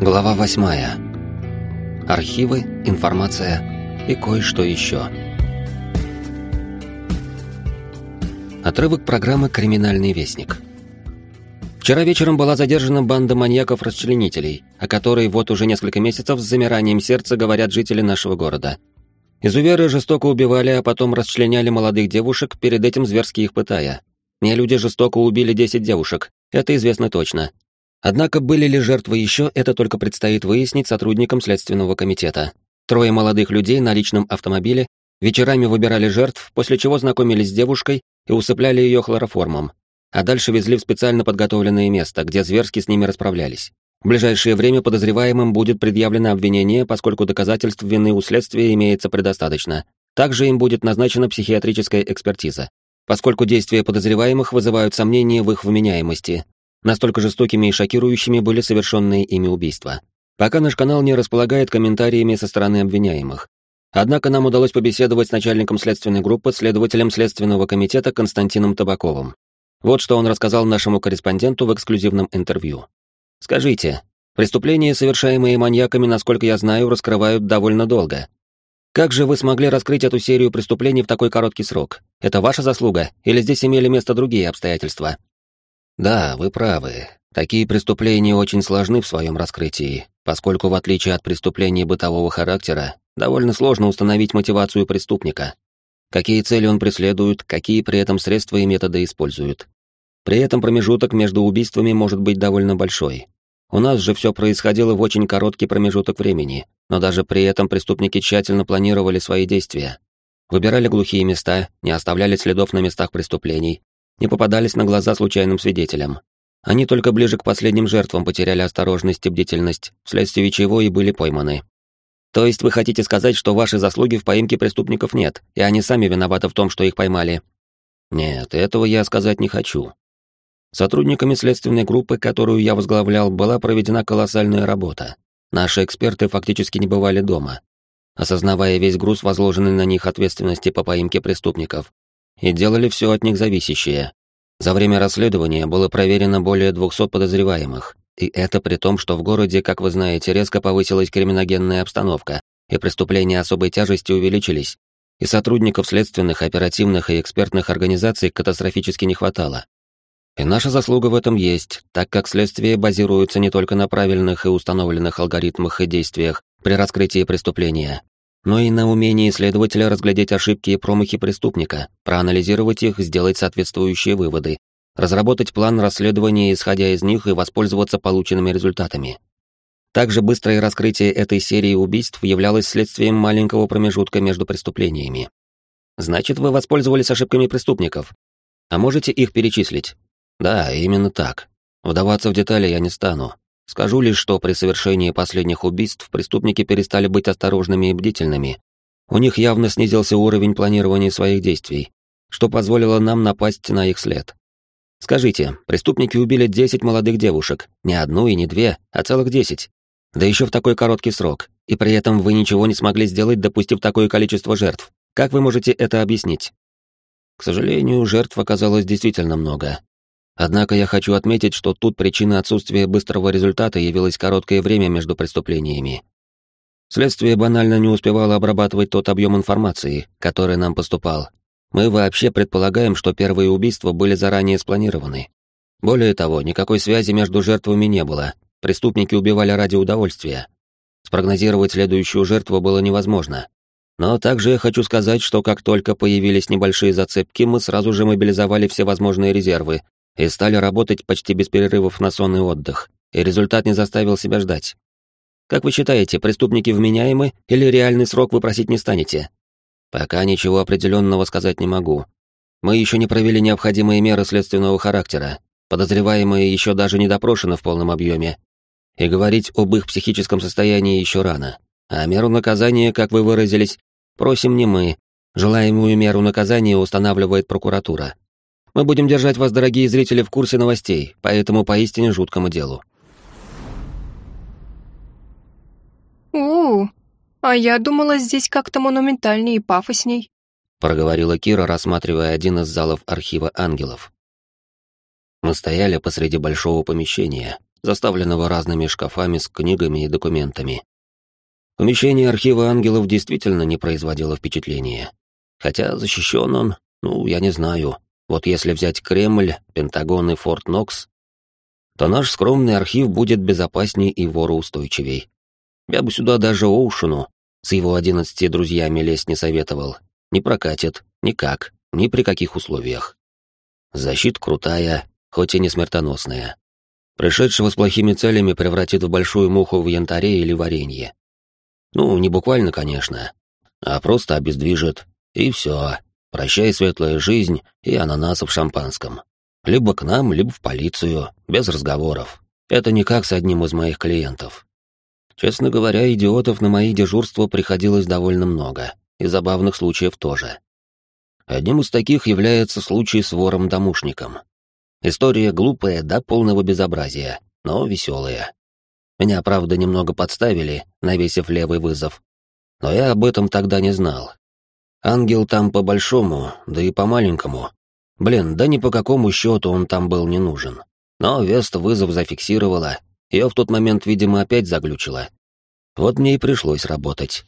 Глава восьмая. Архивы, информация и кое-что еще. Отрывок программы «Криминальный вестник». Вчера вечером была задержана банда маньяков-расчленителей, о которой вот уже несколько месяцев с замиранием сердца говорят жители нашего города. Изуверы жестоко убивали, а потом расчленяли молодых девушек, перед этим зверски их пытая. Не люди жестоко убили 10 девушек, это известно точно, Однако были ли жертвы еще, это только предстоит выяснить сотрудникам Следственного комитета. Трое молодых людей на личном автомобиле вечерами выбирали жертв, после чего знакомились с девушкой и усыпляли ее хлороформом, а дальше везли в специально подготовленное место, где зверски с ними расправлялись. В ближайшее время подозреваемым будет предъявлено обвинение, поскольку доказательств вины у следствия имеется предостаточно. Также им будет назначена психиатрическая экспертиза. Поскольку действия подозреваемых вызывают сомнения в их вменяемости, Настолько жестокими и шокирующими были совершенные ими убийства. Пока наш канал не располагает комментариями со стороны обвиняемых. Однако нам удалось побеседовать с начальником следственной группы, следователем Следственного комитета Константином Табаковым. Вот что он рассказал нашему корреспонденту в эксклюзивном интервью. «Скажите, преступления, совершаемые маньяками, насколько я знаю, раскрывают довольно долго. Как же вы смогли раскрыть эту серию преступлений в такой короткий срок? Это ваша заслуга, или здесь имели место другие обстоятельства?» Да, вы правы. Такие преступления очень сложны в своем раскрытии, поскольку, в отличие от преступлений бытового характера, довольно сложно установить мотивацию преступника. Какие цели он преследует, какие при этом средства и методы использует. При этом промежуток между убийствами может быть довольно большой. У нас же все происходило в очень короткий промежуток времени, но даже при этом преступники тщательно планировали свои действия. Выбирали глухие места, не оставляли следов на местах преступлений, не попадались на глаза случайным свидетелям. Они только ближе к последним жертвам потеряли осторожность и бдительность, вследствие чего и были пойманы. То есть вы хотите сказать, что ваши заслуги в поимке преступников нет, и они сами виноваты в том, что их поймали? Нет, этого я сказать не хочу. Сотрудниками следственной группы, которую я возглавлял, была проведена колоссальная работа. Наши эксперты фактически не бывали дома. Осознавая весь груз возложенный на них ответственности по поимке преступников, и делали все от них зависящее. За время расследования было проверено более 200 подозреваемых, и это при том, что в городе, как вы знаете, резко повысилась криминогенная обстановка, и преступления особой тяжести увеличились, и сотрудников следственных, оперативных и экспертных организаций катастрофически не хватало. И наша заслуга в этом есть, так как следствие базируется не только на правильных и установленных алгоритмах и действиях при раскрытии преступления, но и на умении следователя разглядеть ошибки и промахи преступника, проанализировать их, сделать соответствующие выводы, разработать план расследования, исходя из них, и воспользоваться полученными результатами. Также быстрое раскрытие этой серии убийств являлось следствием маленького промежутка между преступлениями. Значит, вы воспользовались ошибками преступников. А можете их перечислить? Да, именно так. Вдаваться в детали я не стану. Скажу лишь, что при совершении последних убийств преступники перестали быть осторожными и бдительными. У них явно снизился уровень планирования своих действий, что позволило нам напасть на их след. Скажите, преступники убили 10 молодых девушек, не одну и не две, а целых 10. Да еще в такой короткий срок, и при этом вы ничего не смогли сделать, допустив такое количество жертв. Как вы можете это объяснить? К сожалению, жертв оказалось действительно много, Однако я хочу отметить, что тут причина отсутствия быстрого результата явилось короткое время между преступлениями. Следствие банально не успевало обрабатывать тот объем информации, который нам поступал. Мы вообще предполагаем, что первые убийства были заранее спланированы. Более того, никакой связи между жертвами не было. Преступники убивали ради удовольствия. Спрогнозировать следующую жертву было невозможно. Но также я хочу сказать, что как только появились небольшие зацепки, мы сразу же мобилизовали все возможные резервы, и стали работать почти без перерывов на сон и отдых, и результат не заставил себя ждать. Как вы считаете, преступники вменяемы или реальный срок вы просить не станете? Пока ничего определенного сказать не могу. Мы еще не провели необходимые меры следственного характера, подозреваемые еще даже не допрошены в полном объеме, и говорить об их психическом состоянии еще рано. А меру наказания, как вы выразились, просим не мы. Желаемую меру наказания устанавливает прокуратура. Мы будем держать вас, дорогие зрители, в курсе новостей, по этому поистине жуткому делу. у, а я думала, здесь как-то монументальнее и пафосней», проговорила Кира, рассматривая один из залов архива ангелов. Мы стояли посреди большого помещения, заставленного разными шкафами с книгами и документами. Помещение архива ангелов действительно не производило впечатления. Хотя защищен он, ну, я не знаю. Вот если взять Кремль, Пентагон и Форт Нокс, то наш скромный архив будет безопаснее и вороустойчивей. Я бы сюда даже Оушену с его одиннадцати друзьями лезть не советовал. Не прокатит, никак, ни при каких условиях. Защита крутая, хоть и не смертоносная. Пришедшего с плохими целями превратит в большую муху в янтаре или варенье. Ну, не буквально, конечно, а просто обездвижит, и все. Прощай, светлая жизнь и ананасы в шампанском. Либо к нам, либо в полицию, без разговоров. Это не как с одним из моих клиентов. Честно говоря, идиотов на мои дежурства приходилось довольно много, и забавных случаев тоже. Одним из таких является случай с вором-домушником. История глупая до полного безобразия, но веселая. Меня, правда, немного подставили, навесив левый вызов. Но я об этом тогда не знал. Ангел там по-большому, да и по-маленькому. Блин, да ни по какому счету он там был не нужен. Но Веста вызов зафиксировала, ее в тот момент, видимо, опять заглючило. Вот мне и пришлось работать.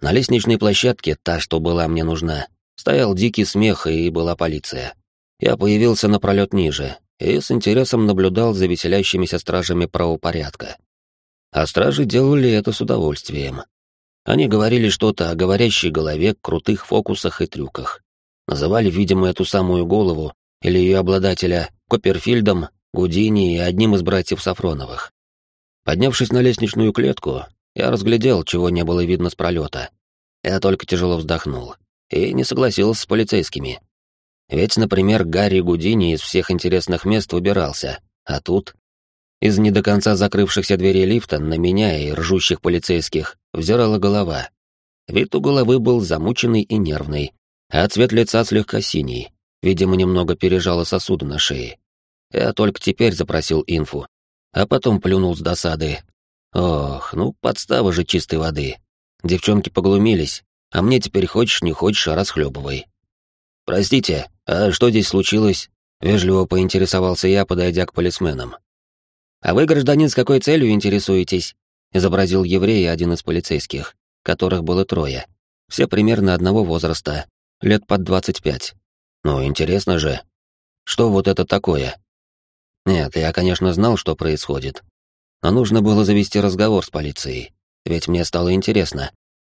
На лестничной площадке, та, что была мне нужна, стоял дикий смех и была полиция. Я появился на пролет ниже и с интересом наблюдал за веселящимися стражами правопорядка. А стражи делали это с удовольствием. Они говорили что-то о говорящей голове, крутых фокусах и трюках. Называли, видимо, эту самую голову или ее обладателя Копперфильдом, Гудини и одним из братьев Сафроновых. Поднявшись на лестничную клетку, я разглядел, чего не было видно с пролета. Я только тяжело вздохнул и не согласился с полицейскими. Ведь, например, Гарри Гудини из всех интересных мест выбирался, а тут... Из не до конца закрывшихся дверей лифта на меня и ржущих полицейских взирала голова. Вид у головы был замученный и нервный, а цвет лица слегка синий, видимо, немного пережало сосуды на шее. Я только теперь запросил инфу, а потом плюнул с досады. Ох, ну подстава же чистой воды. Девчонки поглумились, а мне теперь хочешь не хочешь, а расхлебывай. «Простите, а что здесь случилось?» — вежливо поинтересовался я, подойдя к полисменам. «А вы, гражданин, с какой целью интересуетесь?» — изобразил еврея один из полицейских, которых было трое. Все примерно одного возраста, лет под двадцать пять. Ну, интересно же. Что вот это такое? Нет, я, конечно, знал, что происходит. Но нужно было завести разговор с полицией, ведь мне стало интересно,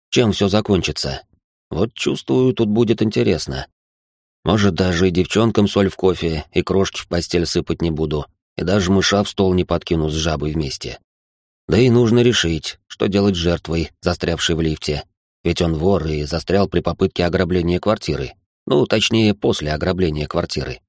чем все закончится. Вот чувствую, тут будет интересно. Может, даже и девчонкам соль в кофе и крошки в постель сыпать не буду, и даже мыша в стол не подкину с жабой вместе. Да и нужно решить, что делать с жертвой, застрявшей в лифте. Ведь он вор и застрял при попытке ограбления квартиры. Ну, точнее, после ограбления квартиры.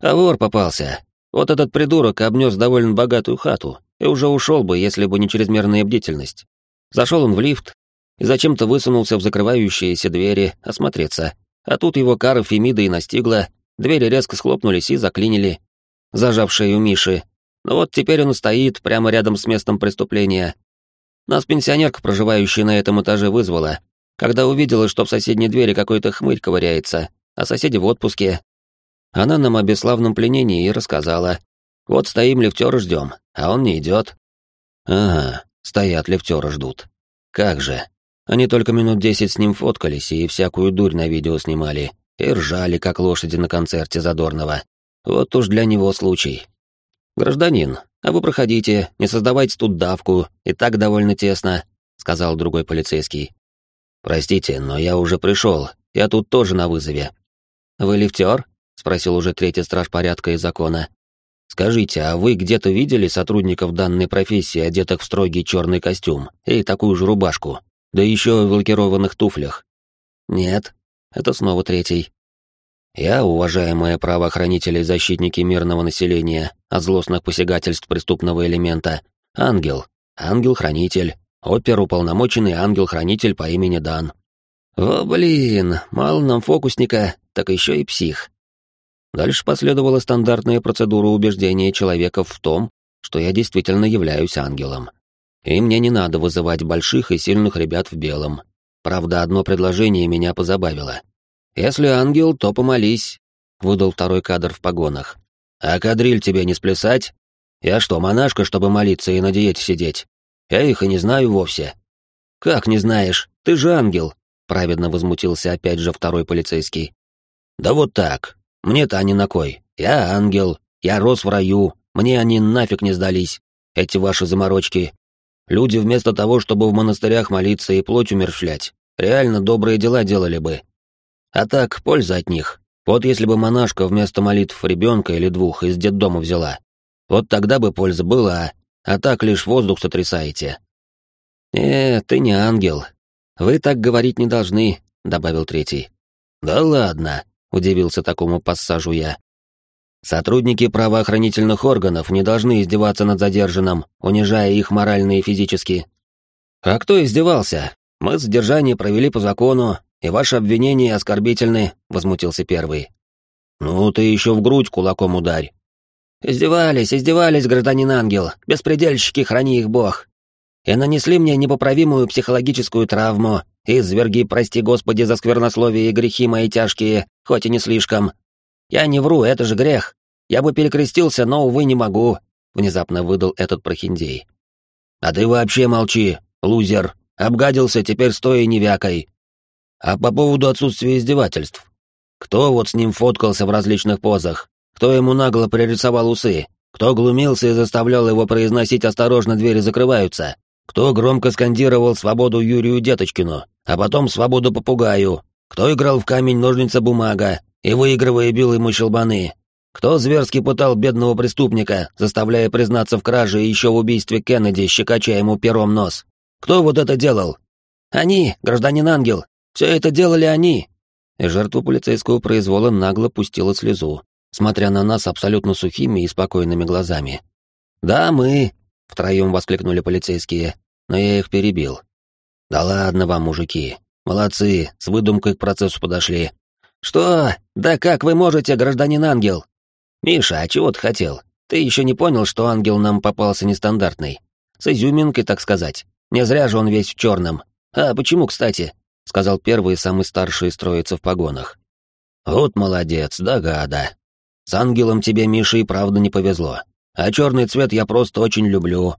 А вор попался. Вот этот придурок обнес довольно богатую хату и уже ушел бы, если бы не чрезмерная бдительность. Зашел он в лифт, и зачем-то высунулся в закрывающиеся двери осмотреться. А тут его кара Фемида и настигла, двери резко схлопнулись и заклинили, зажавшие у Миши. Ну вот теперь он стоит прямо рядом с местом преступления. Нас пенсионерка, проживающая на этом этаже, вызвала, когда увидела, что в соседней двери какой-то хмырь ковыряется, а соседи в отпуске. Она нам о бесславном пленении и рассказала. Вот стоим лифтера ждем, а он не идет. Ага, стоят лифтера ждут. Как же. Они только минут десять с ним фоткались и всякую дурь на видео снимали, и ржали, как лошади на концерте Задорнова. Вот уж для него случай. «Гражданин, а вы проходите, не создавайте тут давку, и так довольно тесно», — сказал другой полицейский. «Простите, но я уже пришел, я тут тоже на вызове». «Вы лифтер?» — спросил уже третий страж порядка и закона. «Скажите, а вы где-то видели сотрудников данной профессии, одетых в строгий черный костюм и такую же рубашку?» Да еще в лакированных туфлях. Нет, это снова третий. Я, уважаемые правоохранители и защитники мирного населения от злостных посягательств преступного элемента, ангел, ангел-хранитель, оперуполномоченный ангел-хранитель по имени Дан. О, блин, мало нам фокусника, так еще и псих. Дальше последовала стандартная процедура убеждения человека в том, что я действительно являюсь ангелом. И мне не надо вызывать больших и сильных ребят в белом. Правда, одно предложение меня позабавило. «Если ангел, то помолись», — выдал второй кадр в погонах. «А кадриль тебе не сплясать?» Я что, монашка, чтобы молиться и на диете сидеть? Я их и не знаю вовсе». «Как не знаешь? Ты же ангел!» — праведно возмутился опять же второй полицейский. «Да вот так. Мне-то они на кой? Я ангел, я рос в раю, мне они нафиг не сдались, эти ваши заморочки. Люди вместо того, чтобы в монастырях молиться и плоть умерщвлять, реально добрые дела делали бы. А так, польза от них. Вот если бы монашка вместо молитв ребенка или двух из детдома взяла, вот тогда бы польза была, а так лишь воздух сотрясаете. «Э, ты не ангел. Вы так говорить не должны», — добавил третий. «Да ладно», — удивился такому пассажу я. «Сотрудники правоохранительных органов не должны издеваться над задержанным, унижая их морально и физически». «А кто издевался? Мы задержание провели по закону, и ваши обвинения оскорбительны», — возмутился первый. «Ну, ты еще в грудь кулаком ударь». «Издевались, издевались, гражданин ангел, беспредельщики, храни их бог. И нанесли мне непоправимую психологическую травму, изверги, прости господи за сквернословие и грехи мои тяжкие, хоть и не слишком. Я не вру, это же грех. Я бы перекрестился, но, увы, не могу», — внезапно выдал этот прохиндей. «А ты вообще молчи, лузер. Обгадился, теперь стоя и не вякой. А по поводу отсутствия издевательств. Кто вот с ним фоткался в различных позах? Кто ему нагло пририсовал усы? Кто глумился и заставлял его произносить «осторожно, двери закрываются»? Кто громко скандировал «свободу Юрию Деточкину», а потом «свободу попугаю»? Кто играл в камень-ножница-бумага и, выигрывая, бил ему щелбаны? Кто зверски пытал бедного преступника, заставляя признаться в краже и еще в убийстве Кеннеди, щекоча ему пером нос? Кто вот это делал? Они, гражданин Ангел, все это делали они!» И жертва полицейского произвола нагло пустила слезу, смотря на нас абсолютно сухими и спокойными глазами. «Да, мы!» — втроем воскликнули полицейские, но я их перебил. «Да ладно вам, мужики! Молодцы, с выдумкой к процессу подошли!» «Что? Да как вы можете, гражданин ангел?» «Миша, а чего ты хотел? Ты еще не понял, что ангел нам попался нестандартный? С изюминкой, так сказать. Не зря же он весь в черном. А почему, кстати? — сказал первый, самый старший троицы в погонах. «Вот молодец, догада. С ангелом тебе, Миша, и правда не повезло. А черный цвет я просто очень люблю».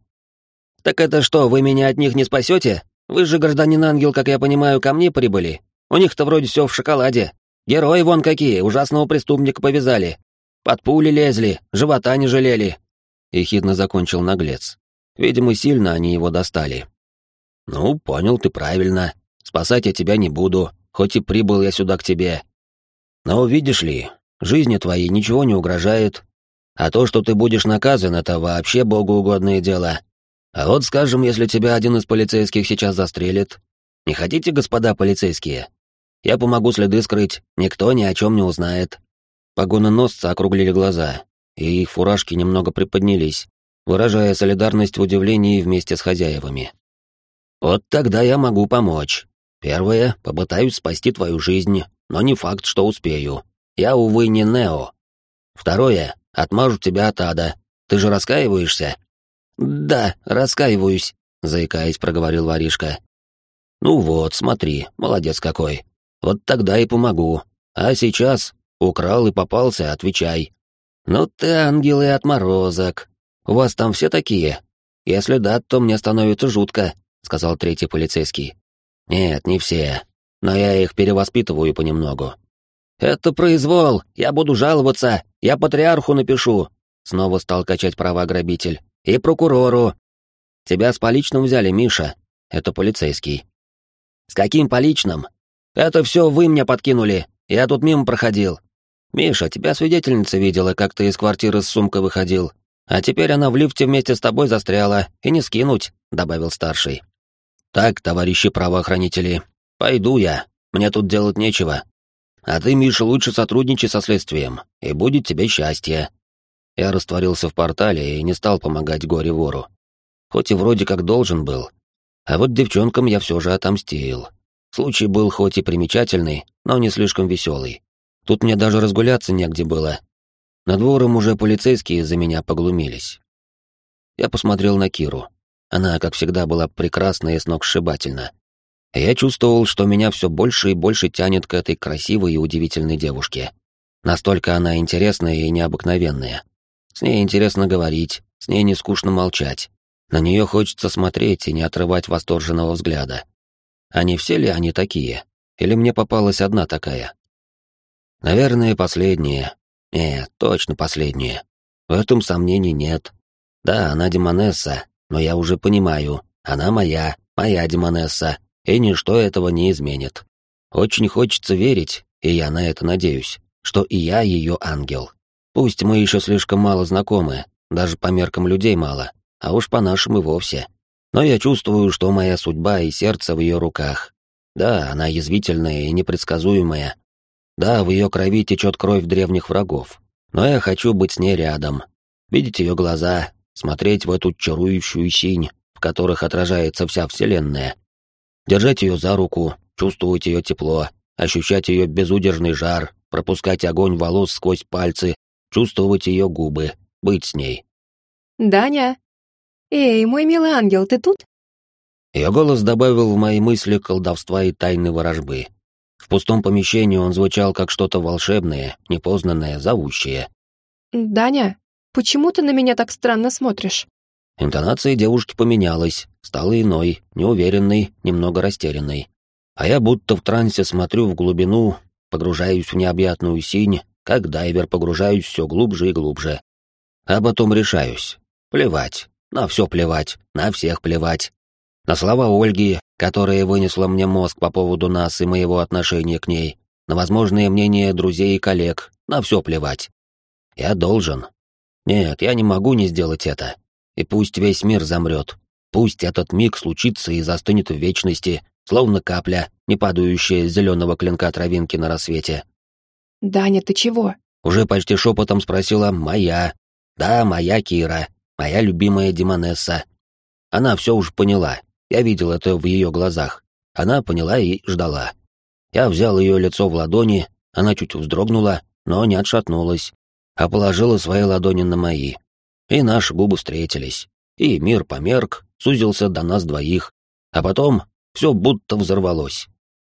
«Так это что, вы меня от них не спасете? Вы же, гражданин ангел, как я понимаю, ко мне прибыли. У них-то вроде все в шоколаде. Герои вон какие, ужасного преступника повязали. Под пули лезли, живота не жалели». Ехидно закончил наглец. Видимо, сильно они его достали. «Ну, понял ты правильно. Спасать я тебя не буду, хоть и прибыл я сюда к тебе. Но видишь ли, жизни твоей ничего не угрожает, а то, что ты будешь наказан, это вообще богоугодное дело. А вот, скажем, если тебя один из полицейских сейчас застрелит. Не хотите, господа полицейские? Я помогу следы скрыть, никто ни о чем не узнает. Погононосцы округлили глаза, и их фуражки немного приподнялись, выражая солидарность в удивлении вместе с хозяевами. Вот тогда я могу помочь. Первое, попытаюсь спасти твою жизнь, но не факт, что успею. Я, увы, не Нео. Второе, отмажу тебя от ада. Ты же раскаиваешься? Да, раскаиваюсь, заикаясь, проговорил воришка. Ну вот, смотри, молодец какой. Вот тогда и помогу. А сейчас украл и попался, отвечай. Ну ты ангел и отморозок. У вас там все такие? Если да, то мне становится жутко, сказал третий полицейский. «Нет, не все. Но я их перевоспитываю понемногу». «Это произвол! Я буду жаловаться! Я патриарху напишу!» Снова стал качать права грабитель. «И прокурору!» «Тебя с поличным взяли, Миша. Это полицейский». «С каким поличным? Это все вы мне подкинули. Я тут мимо проходил. Миша, тебя свидетельница видела, как ты из квартиры с сумкой выходил. А теперь она в лифте вместе с тобой застряла, и не скинуть», — добавил старший. «Так, товарищи правоохранители, пойду я, мне тут делать нечего. А ты, Миша, лучше сотрудничай со следствием, и будет тебе счастье». Я растворился в портале и не стал помогать горе-вору. Хоть и вроде как должен был. А вот девчонкам я все же отомстил. Случай был хоть и примечательный, но не слишком веселый. Тут мне даже разгуляться негде было. Над двором уже полицейские за меня поглумились. Я посмотрел на Киру. Она, как всегда, была прекрасна и сногсшибательна. Я чувствовал, что меня все больше и больше тянет к этой красивой и удивительной девушке. Настолько она интересная и необыкновенная. С ней интересно говорить, с ней не скучно молчать. На нее хочется смотреть и не отрывать восторженного взгляда. А не все ли они такие? Или мне попалась одна такая? Наверное, последние. Нет, точно последние. В этом сомнений нет. Да, она Демонесса, но я уже понимаю, она моя, моя Демонесса, и ничто этого не изменит. Очень хочется верить, и я на это надеюсь, что и я ее ангел. Пусть мы еще слишком мало знакомы, даже по меркам людей мало, а уж по нашим и вовсе. Но я чувствую, что моя судьба и сердце в ее руках. Да, она язвительная и непредсказуемая. Да, в ее крови течет кровь древних врагов. Но я хочу быть с ней рядом, видеть ее глаза, смотреть в эту чарующую синь, в которых отражается вся Вселенная. Держать ее за руку, чувствовать ее тепло, ощущать ее безудержный жар, пропускать огонь волос сквозь пальцы, чувствовать ее губы, быть с ней. «Даня! Эй, мой милый ангел, ты тут?» Ее голос добавил в мои мысли колдовства и тайны ворожбы. В пустом помещении он звучал как что-то волшебное, непознанное, зовущее. «Даня, почему ты на меня так странно смотришь?» Интонация девушки поменялась, стала иной, неуверенной, немного растерянной. А я будто в трансе смотрю в глубину, погружаюсь в необъятную синь, как дайвер погружаюсь все глубже и глубже. А потом решаюсь. Плевать, на все плевать, на всех плевать. На слова Ольги, которая вынесла мне мозг по поводу нас и моего отношения к ней, на возможные мнения друзей и коллег, на все плевать. Я должен. Нет, я не могу не сделать это. И пусть весь мир замрет, пусть этот миг случится и застынет в вечности, словно капля, не падающая с зеленого клинка травинки на рассвете. «Даня, ты чего?» Уже почти шепотом спросила «моя». «Да, моя Кира, моя любимая Демонесса». Она все уж поняла, я видел это в ее глазах. Она поняла и ждала. Я взял ее лицо в ладони, она чуть вздрогнула, но не отшатнулась, а положила свои ладони на мои. И наши губы встретились. И мир померк, сузился до нас двоих. А потом все будто взорвалось.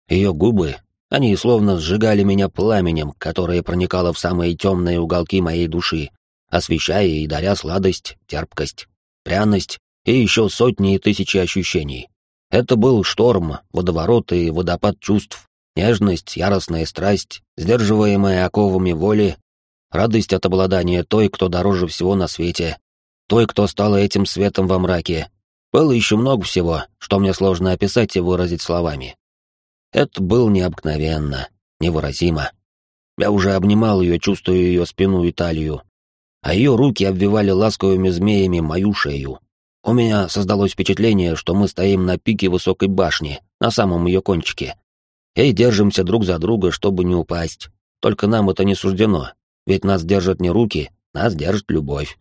Ее губы, они словно сжигали меня пламенем, которое проникало в самые темные уголки моей души, освещая и даря сладость, терпкость, пряность и еще сотни и тысячи ощущений. Это был шторм, водоворот и водопад чувств, нежность, яростная страсть, сдерживаемая оковами воли, радость от обладания той, кто дороже всего на свете, той, кто стала этим светом во мраке. Было еще много всего, что мне сложно описать и выразить словами. Это было необыкновенно, невыразимо. Я уже обнимал ее, чувствуя ее спину и талию, а ее руки обвивали ласковыми змеями мою шею. У меня создалось впечатление, что мы стоим на пике высокой башни, на самом ее кончике. И держимся друг за друга, чтобы не упасть. Только нам это не суждено, ведь нас держат не руки, нас держит любовь.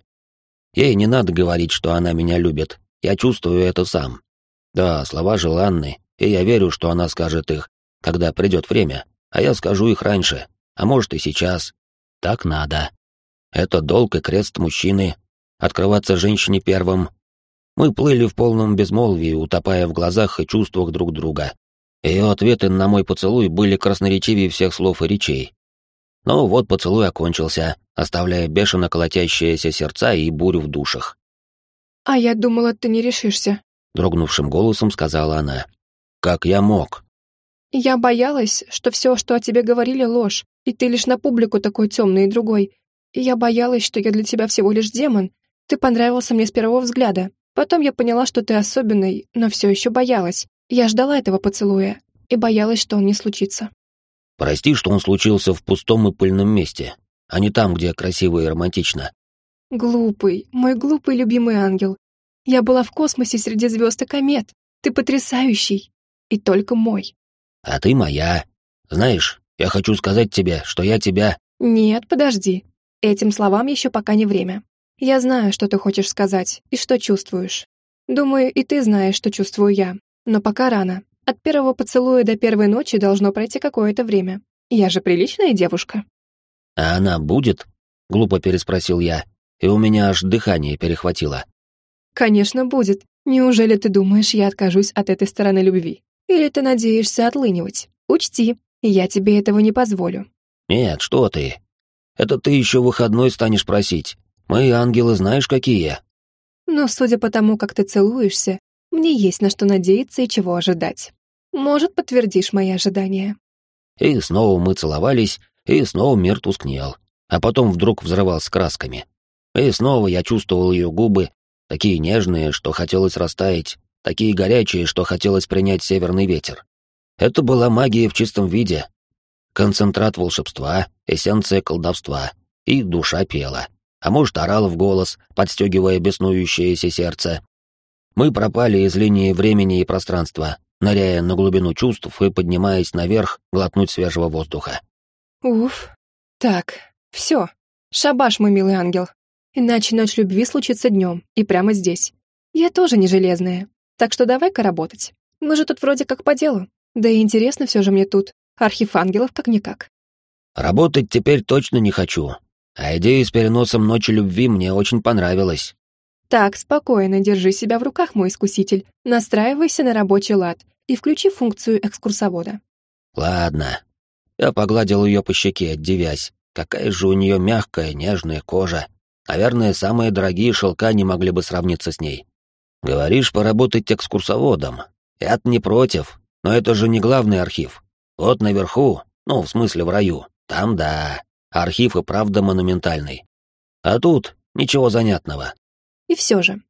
Ей не надо говорить, что она меня любит, я чувствую это сам. Да, слова желанны, и я верю, что она скажет их, когда придет время, а я скажу их раньше, а может и сейчас. Так надо. Это долг и крест мужчины, открываться женщине первым, мы плыли в полном безмолвии, утопая в глазах и чувствах друг друга. Ее ответы на мой поцелуй были красноречивее всех слов и речей. Но вот поцелуй окончился, оставляя бешено колотящиеся сердца и бурю в душах. «А я думала, ты не решишься», — дрогнувшим голосом сказала она. «Как я мог?» «Я боялась, что все, что о тебе говорили, ложь, и ты лишь на публику такой темный и другой. И я боялась, что я для тебя всего лишь демон. Ты понравился мне с первого взгляда, Потом я поняла, что ты особенный, но все еще боялась. Я ждала этого поцелуя и боялась, что он не случится. Прости, что он случился в пустом и пыльном месте, а не там, где красиво и романтично. Глупый, мой глупый любимый ангел. Я была в космосе среди звезд и комет. Ты потрясающий. И только мой. А ты моя. Знаешь, я хочу сказать тебе, что я тебя... Нет, подожди. Этим словам еще пока не время. Я знаю, что ты хочешь сказать и что чувствуешь. Думаю, и ты знаешь, что чувствую я. Но пока рано. От первого поцелуя до первой ночи должно пройти какое-то время. Я же приличная девушка. А она будет? Глупо переспросил я, и у меня аж дыхание перехватило. Конечно, будет. Неужели ты думаешь, я откажусь от этой стороны любви? Или ты надеешься отлынивать? Учти, я тебе этого не позволю. Нет, что ты. Это ты еще выходной станешь просить. Мы ангелы знаешь какие. Но судя по тому, как ты целуешься, мне есть на что надеяться и чего ожидать. Может, подтвердишь мои ожидания. И снова мы целовались, и снова мир тускнел, а потом вдруг взрывался красками. И снова я чувствовал ее губы, такие нежные, что хотелось растаять, такие горячие, что хотелось принять северный ветер. Это была магия в чистом виде. Концентрат волшебства, эссенция колдовства, и душа пела. А может, орала в голос, подстегивая беснующееся сердце. Мы пропали из линии времени и пространства, ныряя на глубину чувств и поднимаясь наверх глотнуть свежего воздуха. Уф. Так, все. Шабаш, мой милый ангел. Иначе ночь любви случится днем, и прямо здесь. Я тоже не железная. Так что давай-ка работать. Мы же тут вроде как по делу. Да и интересно все же мне тут. Архив ангелов как-никак. Работать теперь точно не хочу. А идея с переносом ночи любви мне очень понравилась. Так, спокойно, держи себя в руках, мой искуситель. Настраивайся на рабочий лад и включи функцию экскурсовода. Ладно. Я погладил ее по щеке, девясь. Какая же у нее мягкая, нежная кожа. Наверное, самые дорогие шелка не могли бы сравниться с ней. Говоришь, поработать экскурсоводом. я не против, но это же не главный архив. Вот наверху, ну, в смысле в раю, там да, архив и правда монументальный. А тут ничего занятного. И все же.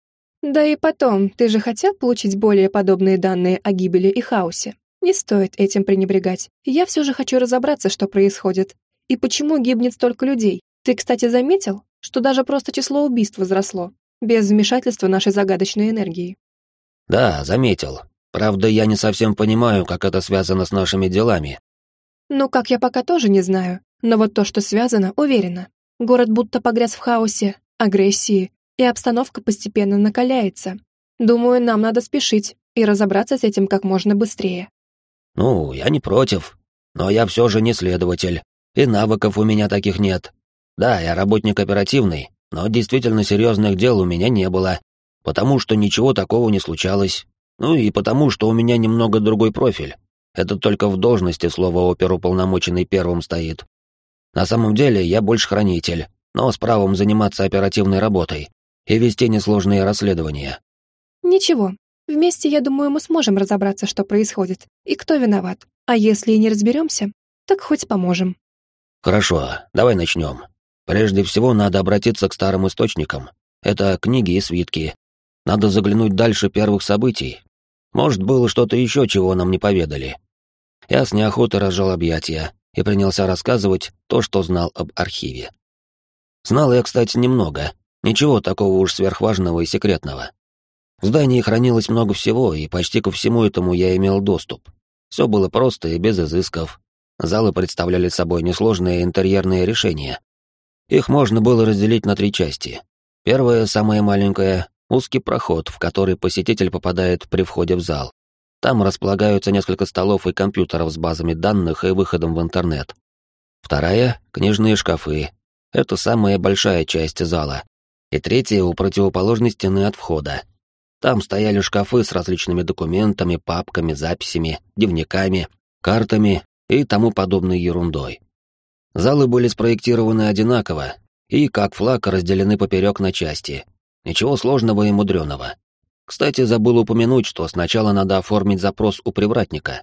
Да и потом, ты же хотел получить более подобные данные о гибели и хаосе. Не стоит этим пренебрегать. Я все же хочу разобраться, что происходит. И почему гибнет столько людей. Ты, кстати, заметил? что даже просто число убийств возросло, без вмешательства нашей загадочной энергии. Да, заметил. Правда, я не совсем понимаю, как это связано с нашими делами. Ну, как я пока тоже не знаю, но вот то, что связано, уверена. Город будто погряз в хаосе, агрессии, и обстановка постепенно накаляется. Думаю, нам надо спешить и разобраться с этим как можно быстрее. Ну, я не против, но я все же не следователь, и навыков у меня таких нет. Да, я работник оперативный, но действительно серьезных дел у меня не было, потому что ничего такого не случалось. Ну и потому, что у меня немного другой профиль. Это только в должности слово оперуполномоченный первым стоит. На самом деле я больше хранитель, но с правом заниматься оперативной работой и вести несложные расследования. Ничего, вместе, я думаю, мы сможем разобраться, что происходит и кто виноват. А если и не разберемся, так хоть поможем. Хорошо, давай начнем. Прежде всего надо обратиться к старым источникам. Это книги и свитки. Надо заглянуть дальше первых событий. Может, было что-то еще, чего нам не поведали. Я с неохотой разжал объятия и принялся рассказывать то, что знал об архиве. Знал я, кстати, немного. Ничего такого уж сверхважного и секретного. В здании хранилось много всего, и почти ко всему этому я имел доступ. Все было просто и без изысков. Залы представляли собой несложные интерьерные решения, их можно было разделить на три части. Первая, самая маленькая, узкий проход, в который посетитель попадает при входе в зал. Там располагаются несколько столов и компьютеров с базами данных и выходом в интернет. Вторая — книжные шкафы. Это самая большая часть зала. И третья — у противоположной стены от входа. Там стояли шкафы с различными документами, папками, записями, дневниками, картами и тому подобной ерундой. Залы были спроектированы одинаково и, как флаг, разделены поперек на части. Ничего сложного и мудреного. Кстати, забыл упомянуть, что сначала надо оформить запрос у привратника.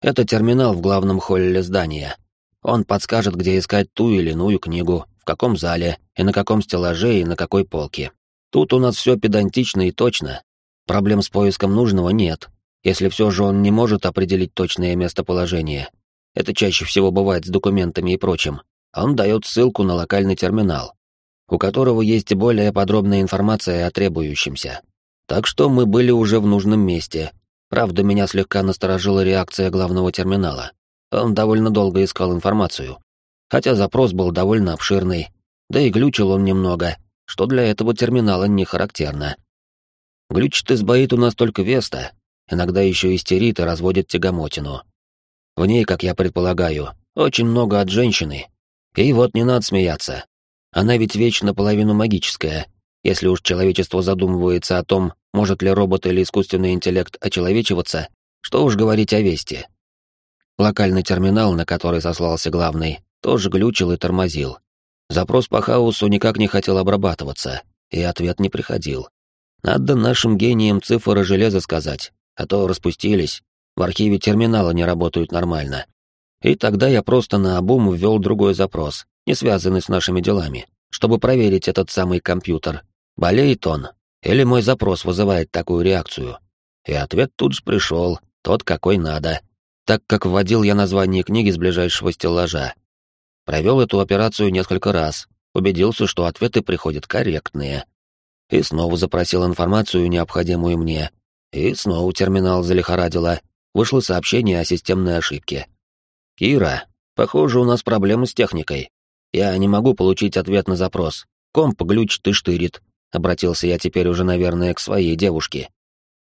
Это терминал в главном холле здания. Он подскажет, где искать ту или иную книгу, каком зале, и на каком стеллаже, и на какой полке. Тут у нас все педантично и точно. Проблем с поиском нужного нет, если все же он не может определить точное местоположение, это чаще всего бывает с документами и прочим, он дает ссылку на локальный терминал, у которого есть более подробная информация о требующемся. Так что мы были уже в нужном месте. Правда, меня слегка насторожила реакция главного терминала. Он довольно долго искал информацию. Хотя запрос был довольно обширный, да и глючил он немного, что для этого терминала не характерно. Глючит и сбоит у нас только Веста, иногда еще истерит и разводит тягомотину. В ней, как я предполагаю, очень много от женщины. И вот не надо смеяться. Она ведь вечно половину магическая. Если уж человечество задумывается о том, может ли робот или искусственный интеллект очеловечиваться, что уж говорить о Весте. Локальный терминал, на который сослался главный, тоже глючил и тормозил. Запрос по хаосу никак не хотел обрабатываться, и ответ не приходил. Надо нашим гениям цифры железа сказать, а то распустились. В архиве терминала не работают нормально. И тогда я просто на обум ввел другой запрос, не связанный с нашими делами, чтобы проверить этот самый компьютер. Болеет он? Или мой запрос вызывает такую реакцию? И ответ тут же пришел, тот, какой надо, так как вводил я название книги с ближайшего стеллажа. Провел эту операцию несколько раз, убедился, что ответы приходят корректные. И снова запросил информацию, необходимую мне. И снова терминал залихорадило. Вышло сообщение о системной ошибке. «Кира, похоже, у нас проблемы с техникой. Я не могу получить ответ на запрос. Комп глючит и штырит», — обратился я теперь уже, наверное, к своей девушке.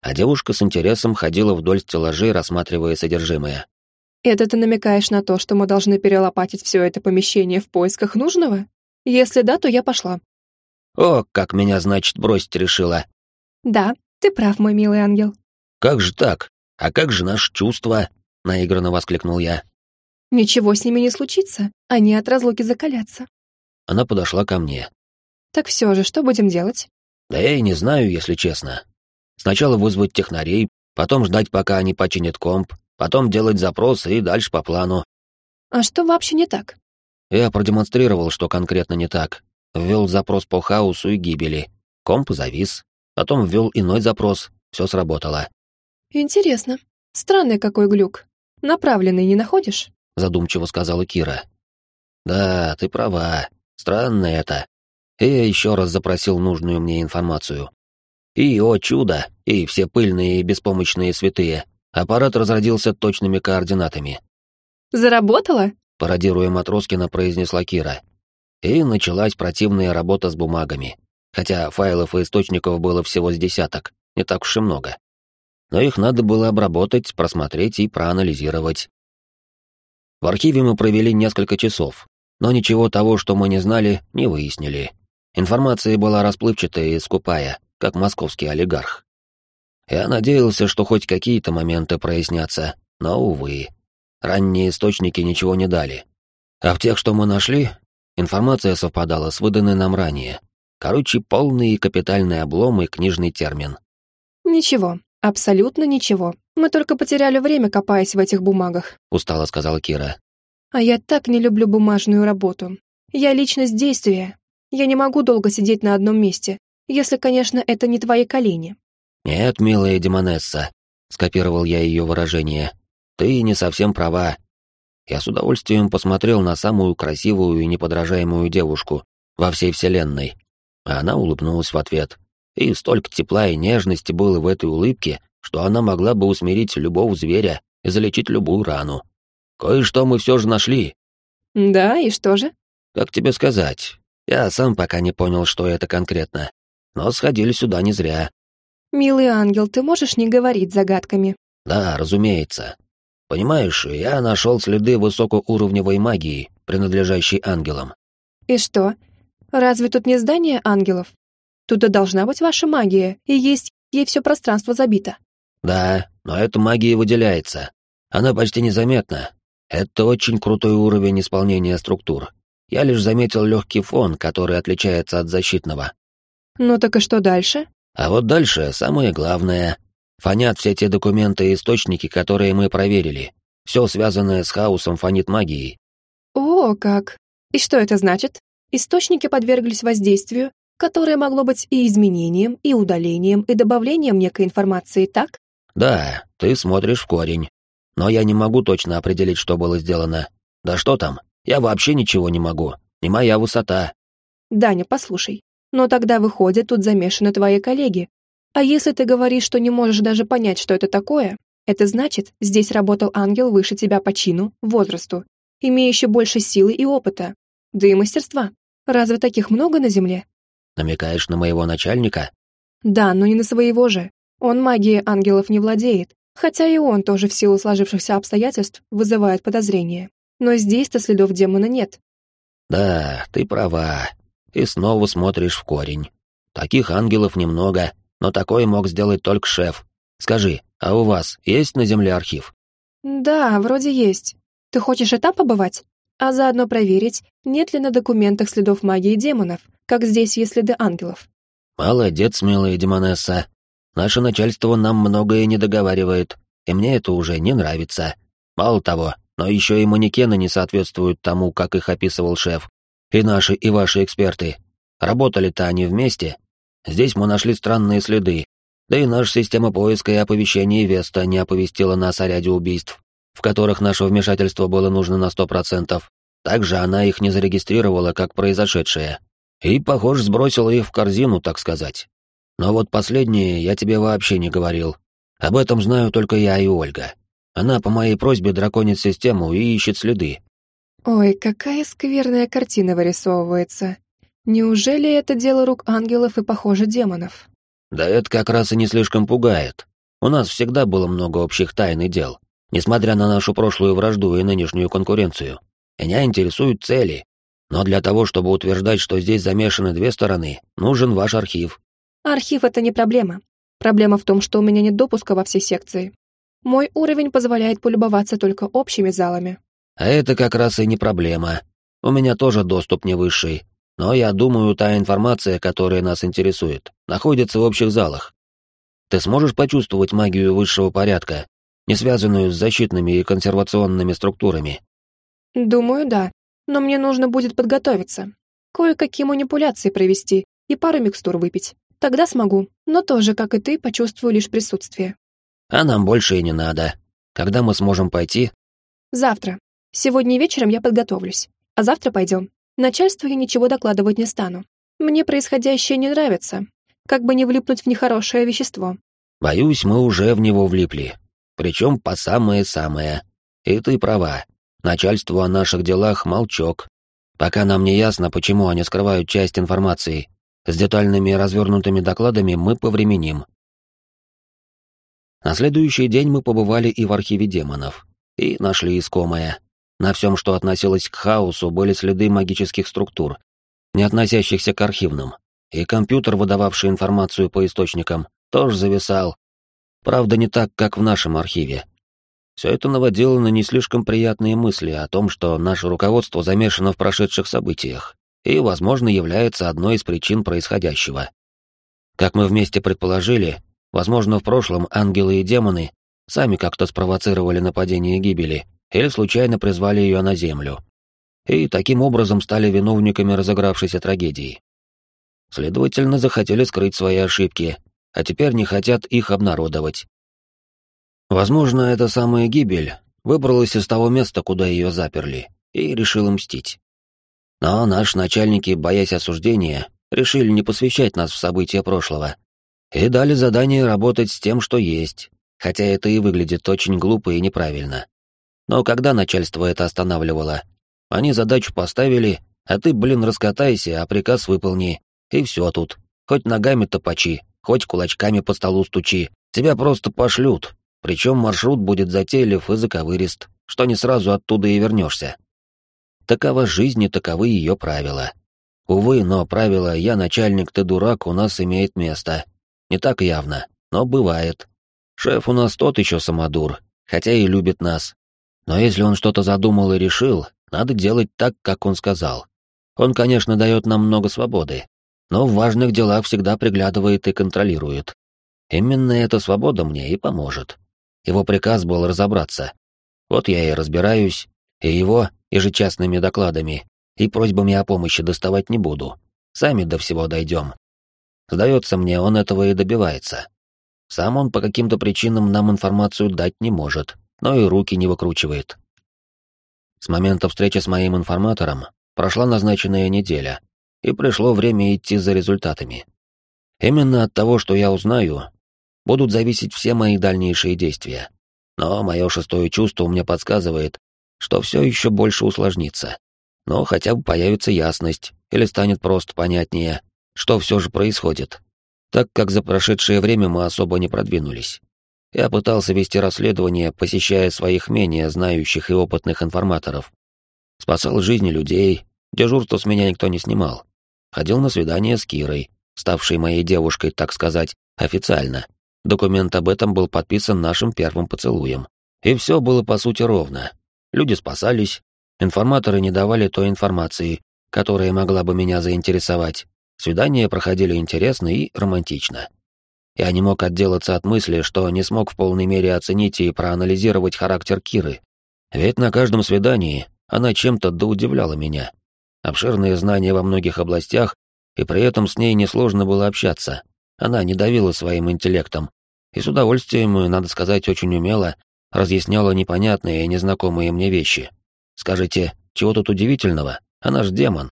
А девушка с интересом ходила вдоль стеллажей, рассматривая содержимое. «Это ты намекаешь на то, что мы должны перелопатить все это помещение в поисках нужного? Если да, то я пошла». «О, как меня, значит, бросить решила!» «Да, ты прав, мой милый ангел». «Как же так? А как же наши чувства?» — наигранно воскликнул я. Ничего с ними не случится, они от разлуки закалятся. Она подошла ко мне. Так все же, что будем делать? Да я и не знаю, если честно. Сначала вызвать технарей, потом ждать, пока они починят комп, потом делать запрос и дальше по плану. А что вообще не так? Я продемонстрировал, что конкретно не так. Ввел запрос по хаосу и гибели. Комп завис. Потом ввел иной запрос. Все сработало. Интересно. Странный какой глюк. Направленный не находишь? задумчиво сказала Кира. Да, ты права. Странно это. И я еще раз запросил нужную мне информацию. И, о чудо, и все пыльные и беспомощные святые, аппарат разродился точными координатами. «Заработала?» — пародируя Матроскина, произнесла Кира. И началась противная работа с бумагами. Хотя файлов и источников было всего с десяток, не так уж и много. Но их надо было обработать, просмотреть и проанализировать. В архиве мы провели несколько часов, но ничего того, что мы не знали, не выяснили. Информация была расплывчатая и скупая, как московский олигарх. Я надеялся, что хоть какие-то моменты прояснятся, но, увы, ранние источники ничего не дали. А в тех, что мы нашли, информация совпадала с выданной нам ранее. Короче, полный и капитальный облом и книжный термин. «Ничего, абсолютно ничего. Мы только потеряли время, копаясь в этих бумагах», — устало сказала Кира. «А я так не люблю бумажную работу. Я личность действия. Я не могу долго сидеть на одном месте, если, конечно, это не твои колени». «Нет, милая Демонесса», — скопировал я ее выражение, — «ты не совсем права. Я с удовольствием посмотрел на самую красивую и неподражаемую девушку во всей вселенной, а она улыбнулась в ответ. И столько тепла и нежности было в этой улыбке, что она могла бы усмирить любого зверя и залечить любую рану. Кое-что мы все же нашли. Да, и что же? Как тебе сказать? Я сам пока не понял, что это конкретно. Но сходили сюда не зря. Милый ангел, ты можешь не говорить загадками? Да, разумеется. Понимаешь, я нашел следы высокоуровневой магии, принадлежащей ангелам. И что? Разве тут не здание ангелов? Тут и должна быть ваша магия, и есть ей все пространство забито. Да, но эта магия выделяется. Она почти незаметна. Это очень крутой уровень исполнения структур. Я лишь заметил легкий фон, который отличается от защитного. Ну так и что дальше? А вот дальше самое главное. Фонят все те документы и источники, которые мы проверили. Все связанное с хаосом фонит магией. О, как! И что это значит? Источники подверглись воздействию, которое могло быть и изменением, и удалением, и добавлением некой информации, так? Да, ты смотришь в корень. Но я не могу точно определить, что было сделано. Да что там, я вообще ничего не могу. Не моя высота. Даня, послушай. Но тогда, выходит, тут замешаны твои коллеги. А если ты говоришь, что не можешь даже понять, что это такое, это значит, здесь работал ангел выше тебя по чину, возрасту, имеющий больше силы и опыта, да и мастерства. Разве таких много на Земле? Намекаешь на моего начальника? Да, но не на своего же. Он магией ангелов не владеет, хотя и он тоже в силу сложившихся обстоятельств вызывает подозрения. Но здесь-то следов демона нет. Да, ты права. И снова смотришь в корень. Таких ангелов немного, но такое мог сделать только шеф. Скажи, а у вас есть на земле архив? Да, вроде есть. Ты хочешь и там побывать? А заодно проверить, нет ли на документах следов магии демонов, как здесь есть следы ангелов. «Молодец, милая Демонесса. Наше начальство нам многое не договаривает, и мне это уже не нравится. Мало того, но еще и манекены не соответствуют тому, как их описывал шеф. И наши, и ваши эксперты. Работали-то они вместе. Здесь мы нашли странные следы, да и наша система поиска и оповещения Веста не оповестила нас о ряде убийств, в которых наше вмешательство было нужно на сто процентов. Также она их не зарегистрировала как произошедшее. И, похоже, сбросила их в корзину, так сказать. Но вот последнее я тебе вообще не говорил. Об этом знаю только я и Ольга. Она по моей просьбе драконит систему и ищет следы. Ой, какая скверная картина вырисовывается. Неужели это дело рук ангелов и, похоже, демонов? Да это как раз и не слишком пугает. У нас всегда было много общих тайн и дел, несмотря на нашу прошлую вражду и нынешнюю конкуренцию. Меня интересуют цели, но для того, чтобы утверждать, что здесь замешаны две стороны, нужен ваш архив. Архив — это не проблема. Проблема в том, что у меня нет допуска во все секции. Мой уровень позволяет полюбоваться только общими залами. А это как раз и не проблема. У меня тоже доступ не высший. Но я думаю, та информация, которая нас интересует, находится в общих залах. Ты сможешь почувствовать магию высшего порядка, не связанную с защитными и консервационными структурами? Думаю, да но мне нужно будет подготовиться. Кое-какие манипуляции провести и пару микстур выпить. Тогда смогу, но тоже, как и ты, почувствую лишь присутствие. А нам больше и не надо. Когда мы сможем пойти? Завтра. Сегодня вечером я подготовлюсь. А завтра пойдем. Начальству я ничего докладывать не стану. Мне происходящее не нравится. Как бы не влипнуть в нехорошее вещество. Боюсь, мы уже в него влипли. Причем по самое-самое. И ты права. Начальству о наших делах молчок. Пока нам не ясно, почему они скрывают часть информации. С детальными развернутыми докладами мы повременим. На следующий день мы побывали и в архиве демонов. И нашли искомое. На всем, что относилось к хаосу, были следы магических структур, не относящихся к архивным. И компьютер, выдававший информацию по источникам, тоже зависал. Правда, не так, как в нашем архиве. Все это наводило на не слишком приятные мысли о том, что наше руководство замешано в прошедших событиях и, возможно, является одной из причин происходящего. Как мы вместе предположили, возможно, в прошлом ангелы и демоны сами как-то спровоцировали нападение гибели или случайно призвали ее на Землю. И таким образом стали виновниками разыгравшейся трагедии. Следовательно, захотели скрыть свои ошибки, а теперь не хотят их обнародовать, Возможно, эта самая гибель выбралась из того места, куда ее заперли, и решила мстить. Но наши начальники, боясь осуждения, решили не посвящать нас в события прошлого и дали задание работать с тем, что есть, хотя это и выглядит очень глупо и неправильно. Но когда начальство это останавливало, они задачу поставили, а ты, блин, раскатайся, а приказ выполни, и все тут. Хоть ногами топачи, хоть кулачками по столу стучи, тебя просто пошлют, причем маршрут будет затейлив и заковырист, что не сразу оттуда и вернешься. Такова жизнь и таковы ее правила. Увы, но правило «я начальник, ты дурак» у нас имеет место. Не так явно, но бывает. Шеф у нас тот еще самодур, хотя и любит нас. Но если он что-то задумал и решил, надо делать так, как он сказал. Он, конечно, дает нам много свободы, но в важных делах всегда приглядывает и контролирует. Именно эта свобода мне и поможет. Его приказ был разобраться. Вот я и разбираюсь, и его ежечасными докладами и просьбами о помощи доставать не буду. Сами до всего дойдем. Сдается мне, он этого и добивается. Сам он по каким-то причинам нам информацию дать не может, но и руки не выкручивает. С момента встречи с моим информатором прошла назначенная неделя, и пришло время идти за результатами. Именно от того, что я узнаю, будут зависеть все мои дальнейшие действия. Но мое шестое чувство мне подсказывает, что все еще больше усложнится. Но хотя бы появится ясность, или станет просто понятнее, что все же происходит, так как за прошедшее время мы особо не продвинулись. Я пытался вести расследование, посещая своих менее знающих и опытных информаторов. Спасал жизни людей, дежурство с меня никто не снимал. Ходил на свидание с Кирой, ставшей моей девушкой, так сказать, официально. Документ об этом был подписан нашим первым поцелуем. И все было по сути ровно. Люди спасались, информаторы не давали той информации, которая могла бы меня заинтересовать. Свидания проходили интересно и романтично. Я не мог отделаться от мысли, что не смог в полной мере оценить и проанализировать характер Киры. Ведь на каждом свидании она чем-то доудивляла меня. Обширные знания во многих областях, и при этом с ней несложно было общаться. Она не давила своим интеллектом. И с удовольствием, надо сказать, очень умело, разъясняла непонятные и незнакомые мне вещи. Скажите, чего тут удивительного? Она ж демон.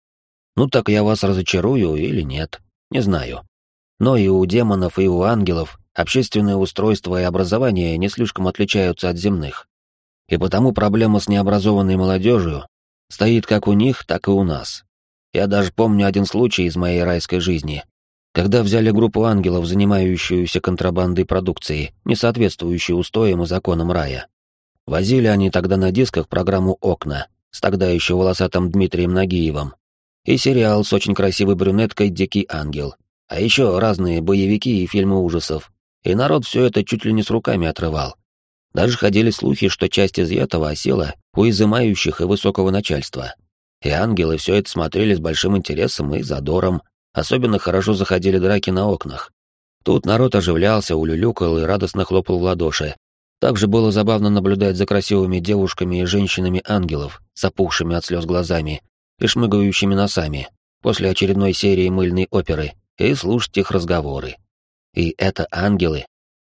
Ну так я вас разочарую или нет? Не знаю. Но и у демонов, и у ангелов общественное устройство и образование не слишком отличаются от земных. И потому проблема с необразованной молодежью стоит как у них, так и у нас. Я даже помню один случай из моей райской жизни, когда взяли группу ангелов, занимающуюся контрабандой продукции, не соответствующей устоям и законам рая. Возили они тогда на дисках программу «Окна» с тогда еще волосатым Дмитрием Нагиевым и сериал с очень красивой брюнеткой «Дикий ангел», а еще разные боевики и фильмы ужасов. И народ все это чуть ли не с руками отрывал. Даже ходили слухи, что часть из этого осела у изымающих и высокого начальства. И ангелы все это смотрели с большим интересом и задором. Особенно хорошо заходили драки на окнах. Тут народ оживлялся, улюлюкал и радостно хлопал в ладоши. Также было забавно наблюдать за красивыми девушками и женщинами ангелов, с опухшими от слез глазами и шмыгающими носами, после очередной серии мыльной оперы, и слушать их разговоры. И это ангелы.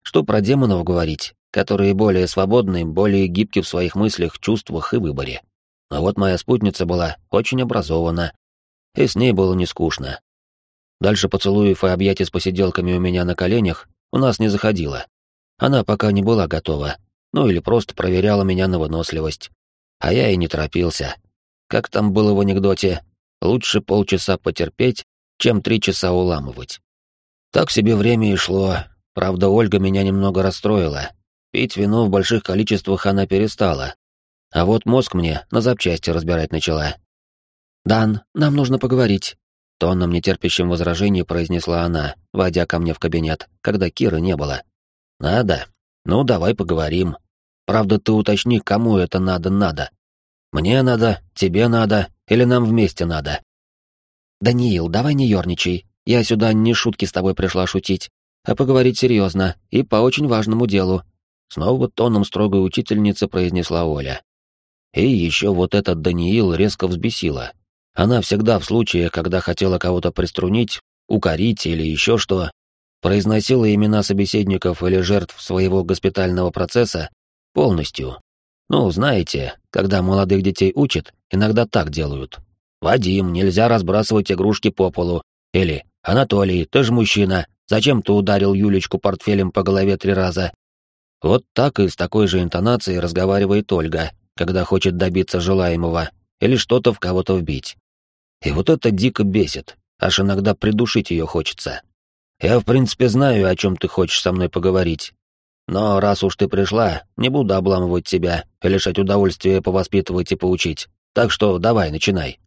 Что про демонов говорить, которые более свободны, более гибки в своих мыслях, чувствах и выборе. А вот моя спутница была очень образована, и с ней было не скучно. Дальше поцелуев и объятий с посиделками у меня на коленях у нас не заходило. Она пока не была готова, ну или просто проверяла меня на выносливость. А я и не торопился. Как там было в анекдоте, лучше полчаса потерпеть, чем три часа уламывать. Так себе время и шло. Правда, Ольга меня немного расстроила. Пить вино в больших количествах она перестала. А вот мозг мне на запчасти разбирать начала. «Дан, нам нужно поговорить», — тоном нетерпящим возражений произнесла она, войдя ко мне в кабинет, когда Киры не было. «Надо? Ну, давай поговорим. Правда, ты уточни, кому это надо-надо. Мне надо, тебе надо или нам вместе надо?» «Даниил, давай не ерничай. Я сюда не шутки с тобой пришла шутить, а поговорить серьезно и по очень важному делу», — снова тоном строгой учительницы произнесла Оля. И еще вот этот Даниил резко взбесила. Она всегда в случае, когда хотела кого-то приструнить, укорить или еще что, произносила имена собеседников или жертв своего госпитального процесса полностью. Ну, знаете, когда молодых детей учат, иногда так делают. «Вадим, нельзя разбрасывать игрушки по полу». Или «Анатолий, ты же мужчина, зачем ты ударил Юлечку портфелем по голове три раза?» Вот так и с такой же интонацией разговаривает Ольга, когда хочет добиться желаемого или что-то в кого-то вбить. И вот это дико бесит, аж иногда придушить ее хочется. Я, в принципе, знаю, о чем ты хочешь со мной поговорить. Но раз уж ты пришла, не буду обламывать тебя и лишать удовольствия повоспитывать и поучить. Так что давай, начинай.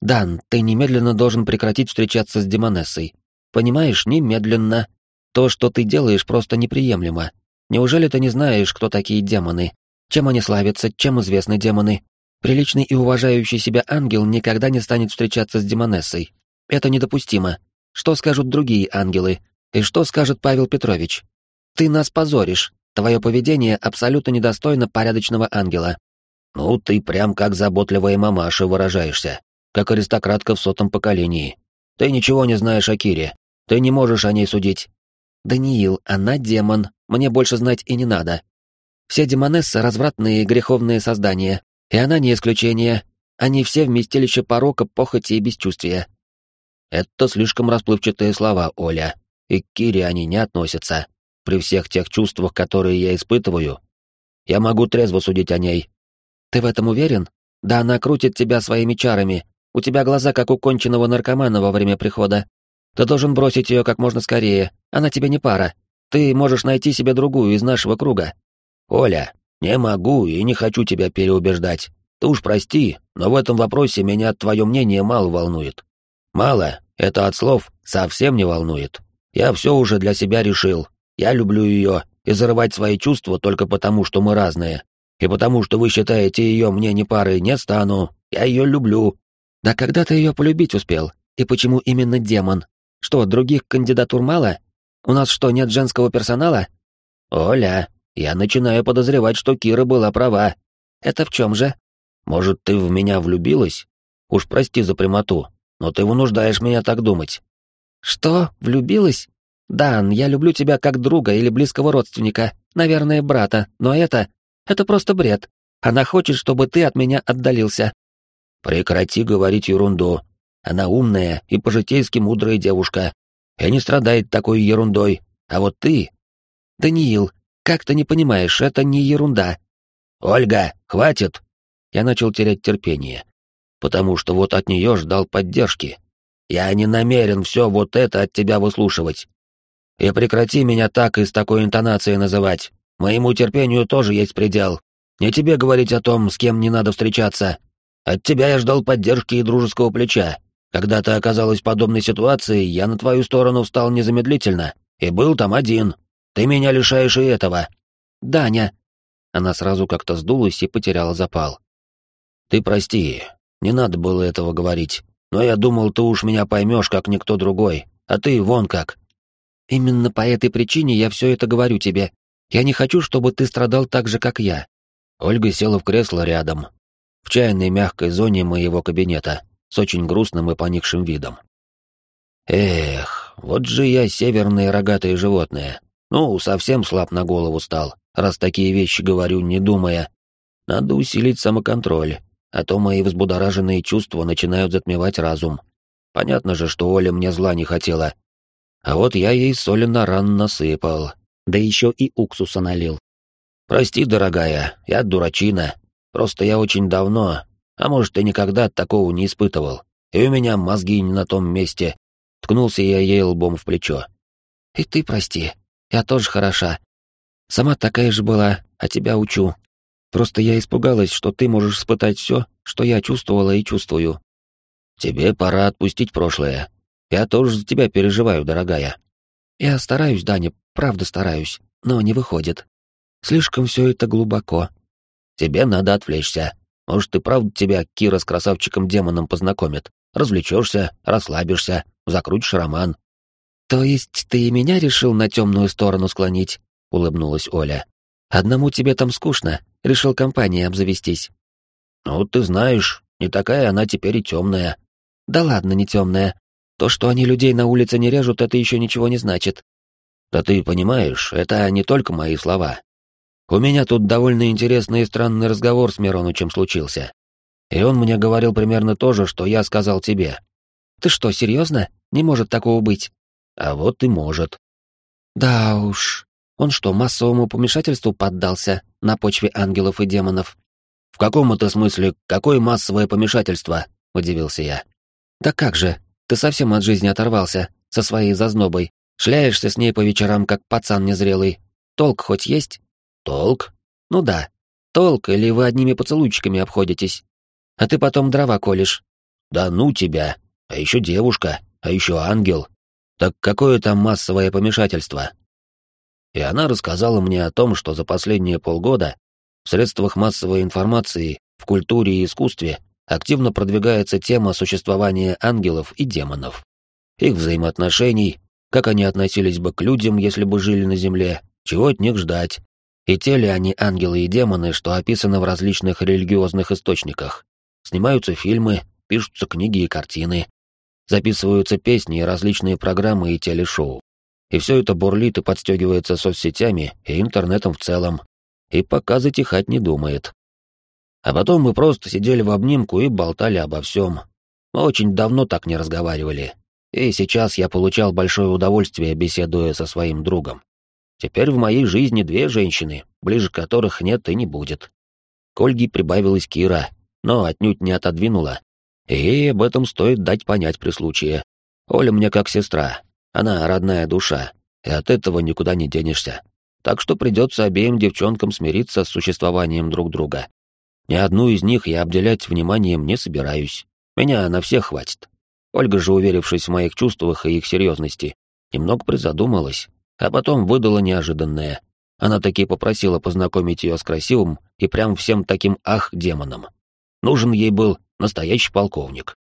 «Дан, ты немедленно должен прекратить встречаться с Демонессой. Понимаешь, немедленно. То, что ты делаешь, просто неприемлемо. Неужели ты не знаешь, кто такие демоны? Чем они славятся, чем известны демоны? Приличный и уважающий себя ангел никогда не станет встречаться с Демонессой. Это недопустимо. Что скажут другие ангелы? И что скажет Павел Петрович? Ты нас позоришь. Твое поведение абсолютно недостойно порядочного ангела. Ну, ты прям как заботливая мамаша выражаешься как аристократка в сотом поколении. Ты ничего не знаешь о Кире. Ты не можешь о ней судить. Даниил, она демон. Мне больше знать и не надо. Все демонессы — развратные греховные создания. И она не исключение. Они все вместилище порока, похоти и бесчувствия. Это слишком расплывчатые слова, Оля. И к Кире они не относятся. При всех тех чувствах, которые я испытываю, я могу трезво судить о ней. Ты в этом уверен? Да она крутит тебя своими чарами, у тебя глаза как у конченного наркомана во время прихода. Ты должен бросить ее как можно скорее. Она тебе не пара. Ты можешь найти себе другую из нашего круга. Оля, не могу и не хочу тебя переубеждать. Ты уж прости, но в этом вопросе меня твое мнение мало волнует. Мало, это от слов совсем не волнует. Я все уже для себя решил. Я люблю ее, и зарывать свои чувства только потому, что мы разные. И потому, что вы считаете ее мне не парой, не стану. Я ее люблю, да когда ты ее полюбить успел? И почему именно демон? Что, других кандидатур мало? У нас что, нет женского персонала? Оля, я начинаю подозревать, что Кира была права. Это в чем же? Может, ты в меня влюбилась? Уж прости за прямоту, но ты вынуждаешь меня так думать. Что, влюбилась? Дан, я люблю тебя как друга или близкого родственника, наверное, брата, но это... это просто бред. Она хочет, чтобы ты от меня отдалился. Прекрати говорить ерунду. Она умная и по-житейски мудрая девушка. И не страдает такой ерундой. А вот ты... Даниил, как ты не понимаешь, это не ерунда. Ольга, хватит! Я начал терять терпение. Потому что вот от нее ждал поддержки. Я не намерен все вот это от тебя выслушивать. И прекрати меня так и с такой интонацией называть. Моему терпению тоже есть предел. Не тебе говорить о том, с кем не надо встречаться. От тебя я ждал поддержки и дружеского плеча. Когда ты оказалась в подобной ситуации, я на твою сторону встал незамедлительно. И был там один. Ты меня лишаешь и этого. Даня. Она сразу как-то сдулась и потеряла запал. Ты прости, не надо было этого говорить. Но я думал, ты уж меня поймешь, как никто другой. А ты вон как. Именно по этой причине я все это говорю тебе. Я не хочу, чтобы ты страдал так же, как я. Ольга села в кресло рядом, в чайной мягкой зоне моего кабинета, с очень грустным и поникшим видом. Эх, вот же я северное рогатое животное. Ну, совсем слаб на голову стал, раз такие вещи говорю, не думая. Надо усилить самоконтроль, а то мои взбудораженные чувства начинают затмевать разум. Понятно же, что Оля мне зла не хотела. А вот я ей соли на ран насыпал, да еще и уксуса налил. Прости, дорогая, я дурачина. Просто я очень давно, а может и никогда такого не испытывал. И у меня мозги не на том месте. Ткнулся я ей лбом в плечо. И ты прости, я тоже хороша. Сама такая же была, а тебя учу. Просто я испугалась, что ты можешь испытать все, что я чувствовала и чувствую. Тебе пора отпустить прошлое. Я тоже за тебя переживаю, дорогая. Я стараюсь, Даня, правда стараюсь, но не выходит. Слишком все это глубоко. Тебе надо отвлечься. Может, и правда тебя Кира с красавчиком-демоном познакомит. Развлечешься, расслабишься, закрутишь роман. То есть ты и меня решил на темную сторону склонить? Улыбнулась Оля. Одному тебе там скучно, решил компанией обзавестись. Ну, ты знаешь, не такая она теперь и темная. Да ладно, не темная. То, что они людей на улице не режут, это еще ничего не значит. Да ты понимаешь, это не только мои слова. У меня тут довольно интересный и странный разговор с Миронычем случился. И он мне говорил примерно то же, что я сказал тебе. Ты что, серьезно? Не может такого быть. А вот и может. Да уж, он что, массовому помешательству поддался на почве ангелов и демонов? В каком это смысле, какое массовое помешательство? Удивился я. Да как же, ты совсем от жизни оторвался, со своей зазнобой. Шляешься с ней по вечерам, как пацан незрелый. Толк хоть есть? Толк? Ну да. Толк, или вы одними поцелуйчиками обходитесь? А ты потом дрова колешь. Да ну тебя. А еще девушка, а еще ангел. Так какое там массовое помешательство? и она рассказала мне о том, что за последние полгода в средствах массовой информации, в культуре и искусстве активно продвигается тема существования ангелов и демонов, их взаимоотношений, как они относились бы к людям, если бы жили на Земле, чего от них ждать, и те ли они ангелы и демоны, что описано в различных религиозных источниках. Снимаются фильмы, пишутся книги и картины, записываются песни и различные программы и телешоу. И все это бурлит и подстегивается соцсетями и интернетом в целом. И пока затихать не думает. А потом мы просто сидели в обнимку и болтали обо всем. Мы очень давно так не разговаривали. И сейчас я получал большое удовольствие, беседуя со своим другом. Теперь в моей жизни две женщины, ближе которых нет и не будет. К Ольге прибавилась Кира, но отнюдь не отодвинула. И ей об этом стоит дать понять при случае. Оля мне как сестра, она родная душа, и от этого никуда не денешься. Так что придется обеим девчонкам смириться с существованием друг друга. Ни одну из них я обделять вниманием не собираюсь. Меня на всех хватит. Ольга же, уверившись в моих чувствах и их серьезности, немного призадумалась, а потом выдала неожиданное. Она таки попросила познакомить ее с красивым и прям всем таким ах демоном. Нужен ей был настоящий полковник.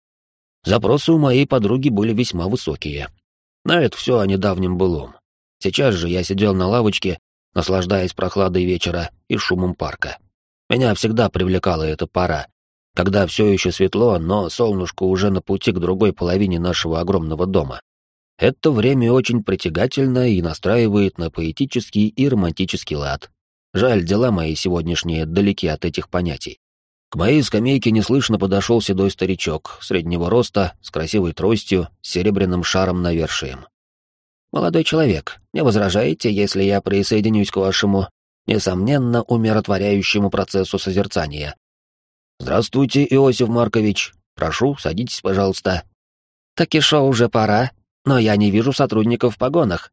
Запросы у моей подруги были весьма высокие. На это все о недавнем былом. Сейчас же я сидел на лавочке, наслаждаясь прохладой вечера и шумом парка. Меня всегда привлекала эта пора, когда все еще светло, но солнышко уже на пути к другой половине нашего огромного дома. Это время очень притягательно и настраивает на поэтический и романтический лад. Жаль, дела мои сегодняшние далеки от этих понятий. К моей скамейке неслышно подошел седой старичок, среднего роста, с красивой тростью, с серебряным шаром навершием. «Молодой человек, не возражаете, если я присоединюсь к вашему, несомненно, умиротворяющему процессу созерцания?» «Здравствуйте, Иосиф Маркович. Прошу, садитесь, пожалуйста». «Так и шо уже пора, но я не вижу сотрудников в погонах».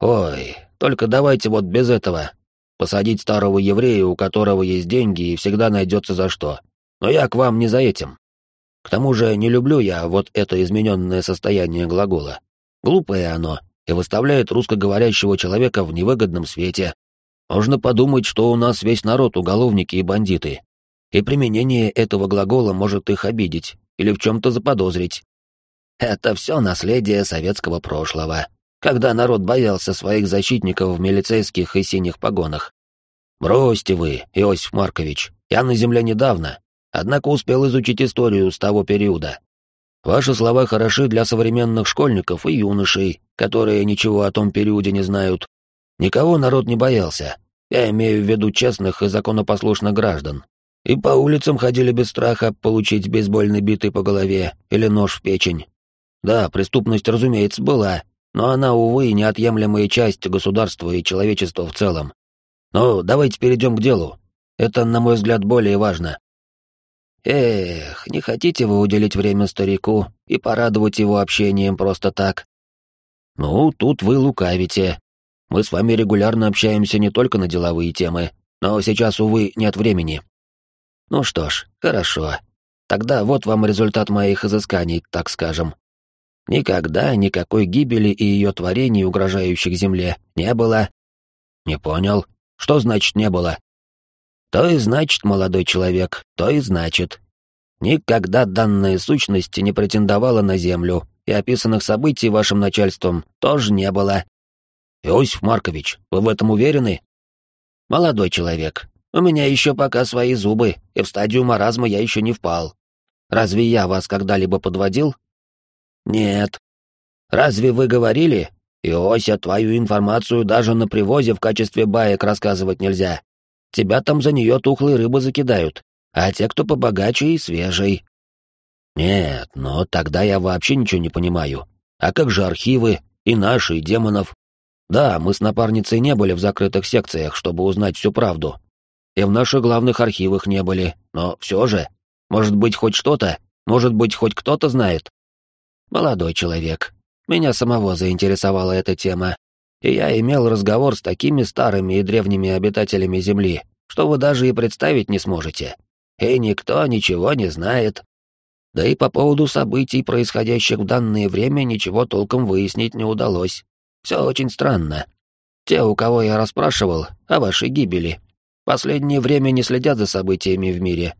«Ой, только давайте вот без этого, Посадить старого еврея, у которого есть деньги, и всегда найдется за что. Но я к вам не за этим. К тому же не люблю я вот это измененное состояние глагола. Глупое оно и выставляет русскоговорящего человека в невыгодном свете. Можно подумать, что у нас весь народ уголовники и бандиты. И применение этого глагола может их обидеть или в чем-то заподозрить. Это все наследие советского прошлого когда народ боялся своих защитников в милицейских и синих погонах. Бросьте вы, Иосиф Маркович, я на земле недавно, однако успел изучить историю с того периода. Ваши слова хороши для современных школьников и юношей, которые ничего о том периоде не знают. Никого народ не боялся. Я имею в виду честных и законопослушных граждан. И по улицам ходили без страха получить бейсбольной битой по голове или нож в печень. Да, преступность, разумеется, была, но она, увы, неотъемлемая часть государства и человечества в целом. Но давайте перейдем к делу. Это, на мой взгляд, более важно. Эх, не хотите вы уделить время старику и порадовать его общением просто так? Ну, тут вы лукавите. Мы с вами регулярно общаемся не только на деловые темы, но сейчас, увы, нет времени. Ну что ж, хорошо. Тогда вот вам результат моих изысканий, так скажем. Никогда никакой гибели и ее творений, угрожающих Земле, не было. Не понял. Что значит не было? То и значит, молодой человек, то и значит. Никогда данная сущность не претендовала на Землю, и описанных событий вашим начальством тоже не было. Иосиф Маркович, вы в этом уверены? Молодой человек, у меня еще пока свои зубы, и в стадию маразма я еще не впал. Разве я вас когда-либо подводил? «Нет. Разве вы говорили? Иося, твою информацию даже на привозе в качестве баек рассказывать нельзя. Тебя там за нее тухлые рыбы закидают, а те, кто побогаче и свежий». «Нет, но тогда я вообще ничего не понимаю. А как же архивы, и наши, и демонов? Да, мы с напарницей не были в закрытых секциях, чтобы узнать всю правду. И в наших главных архивах не были, но все же. Может быть, хоть что-то? Может быть, хоть кто-то знает?» Молодой человек. Меня самого заинтересовала эта тема, и я имел разговор с такими старыми и древними обитателями Земли, что вы даже и представить не сможете. И никто ничего не знает. Да и по поводу событий, происходящих в данное время, ничего толком выяснить не удалось. Все очень странно. Те, у кого я расспрашивал о вашей гибели, последнее время не следят за событиями в мире,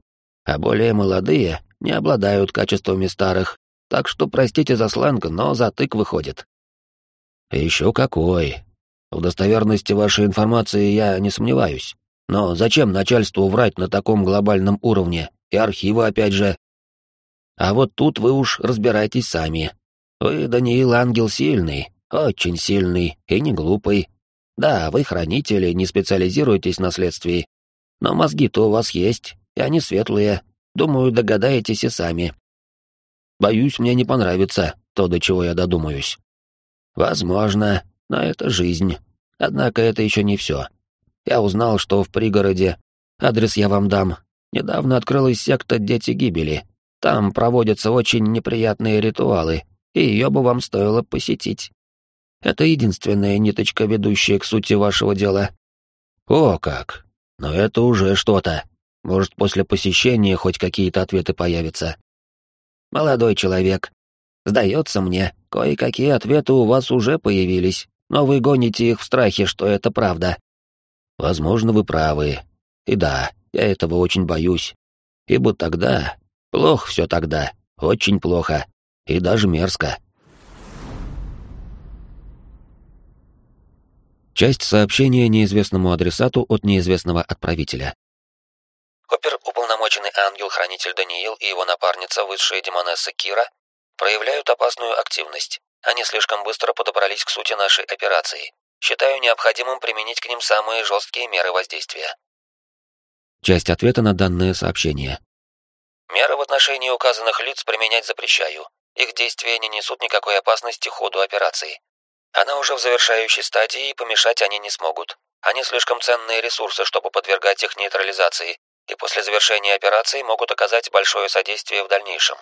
а более молодые не обладают качествами старых так что простите за сленг, но затык выходит. Еще какой. В достоверности вашей информации я не сомневаюсь. Но зачем начальству врать на таком глобальном уровне? И архивы опять же. А вот тут вы уж разбирайтесь сами. Вы, Даниил, ангел сильный, очень сильный и не глупый. Да, вы хранители, не специализируетесь на следствии. Но мозги-то у вас есть, и они светлые. Думаю, догадаетесь и сами. Боюсь, мне не понравится то, до чего я додумаюсь. Возможно, но это жизнь. Однако это еще не все. Я узнал, что в пригороде, адрес я вам дам, недавно открылась секта «Дети гибели». Там проводятся очень неприятные ритуалы, и ее бы вам стоило посетить. Это единственная ниточка, ведущая к сути вашего дела. О, как! Но это уже что-то. Может, после посещения хоть какие-то ответы появятся. «Молодой человек, сдается мне, кое-какие ответы у вас уже появились, но вы гоните их в страхе, что это правда». «Возможно, вы правы. И да, я этого очень боюсь. Ибо тогда... Плохо все тогда, очень плохо. И даже мерзко. Часть сообщения неизвестному адресату от неизвестного отправителя. Оперуполномоченный ангел-хранитель Даниил и его напарница, высшая демонесса Кира, проявляют опасную активность. Они слишком быстро подобрались к сути нашей операции. Считаю необходимым применить к ним самые жесткие меры воздействия. Часть ответа на данное сообщение. Меры в отношении указанных лиц применять запрещаю. Их действия не несут никакой опасности ходу операции. Она уже в завершающей стадии, и помешать они не смогут. Они слишком ценные ресурсы, чтобы подвергать их нейтрализации, и после завершения операции могут оказать большое содействие в дальнейшем.